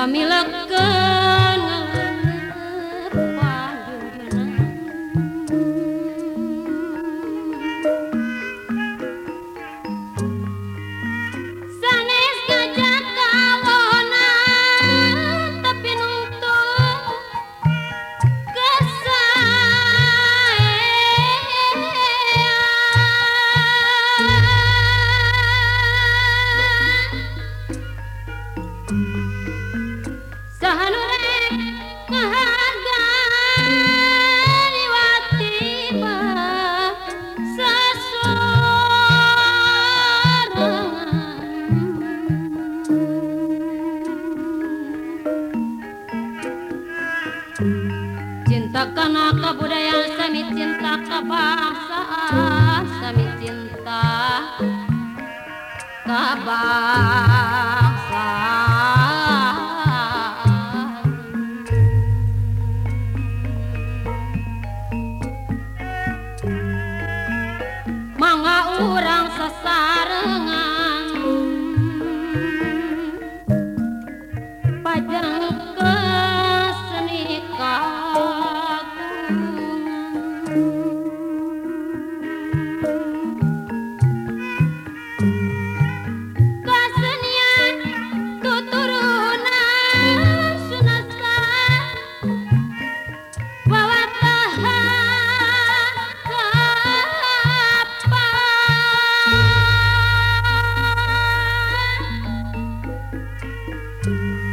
pamilak ke mangga urang sesarengan thank mm -hmm. you